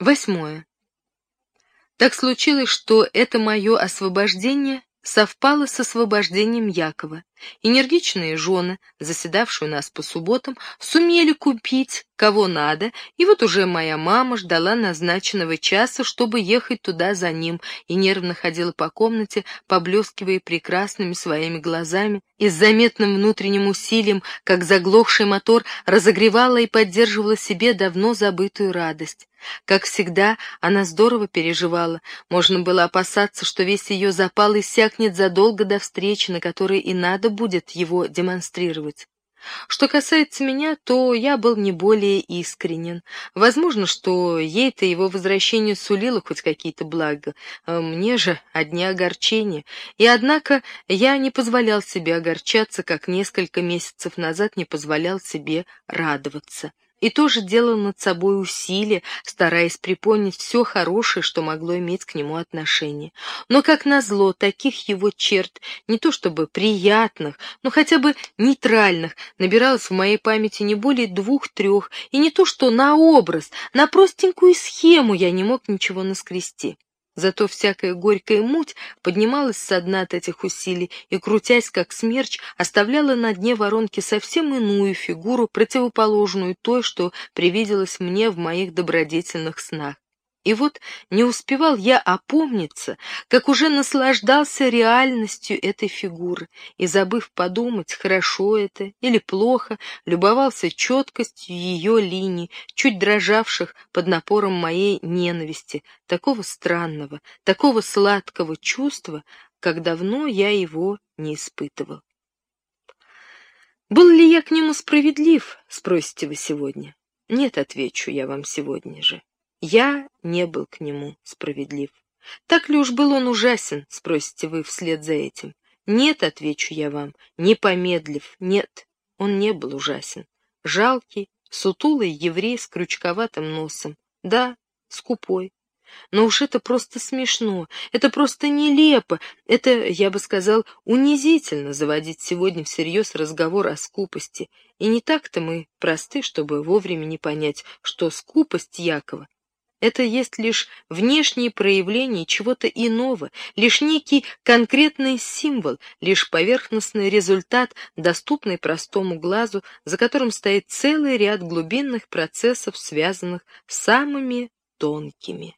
Восьмое. Так случилось, что это мое освобождение совпало с освобождением Якова. Энергичные жены, заседавшие у нас по субботам, сумели купить кого надо, и вот уже моя мама ждала назначенного часа, чтобы ехать туда за ним, и нервно ходила по комнате, поблескивая прекрасными своими глазами, и с заметным внутренним усилием, как заглохший мотор, разогревала и поддерживала себе давно забытую радость. Как всегда, она здорово переживала. Можно было опасаться, что весь ее запал иссякнет задолго до встречи, на которой и надо будет его демонстрировать. Что касается меня, то я был не более искренен. Возможно, что ей-то его возвращение сулило хоть какие-то блага, а мне же одни огорчения. И однако я не позволял себе огорчаться, как несколько месяцев назад не позволял себе радоваться и тоже делал над собой усилия, стараясь припомнить все хорошее, что могло иметь к нему отношение. Но, как назло, таких его черт, не то чтобы приятных, но хотя бы нейтральных, набиралось в моей памяти не более двух-трех, и не то что на образ, на простенькую схему я не мог ничего наскрести. Зато всякая горькая муть поднималась со дна от этих усилий и, крутясь как смерч, оставляла на дне воронки совсем иную фигуру, противоположную той, что привиделась мне в моих добродетельных снах. И вот не успевал я опомниться, как уже наслаждался реальностью этой фигуры, и, забыв подумать, хорошо это или плохо, любовался четкостью ее линий, чуть дрожавших под напором моей ненависти, такого странного, такого сладкого чувства, как давно я его не испытывал. Был ли я к нему справедлив, спросите вы сегодня? Нет, отвечу я вам сегодня же. Я не был к нему справедлив. Так ли уж был он ужасен, спросите вы вслед за этим? Нет, отвечу я вам, не помедлив, нет, он не был ужасен. Жалкий, сутулый еврей с крючковатым носом. Да, скупой. Но уж это просто смешно, это просто нелепо, это, я бы сказал, унизительно заводить сегодня всерьез разговор о скупости. И не так-то мы просты, чтобы вовремя не понять, что скупость Якова это есть лишь внешние проявления чего-то иного, лишь некий конкретный символ, лишь поверхностный результат, доступный простому глазу, за которым стоит целый ряд глубинных процессов, связанных с самыми тонкими.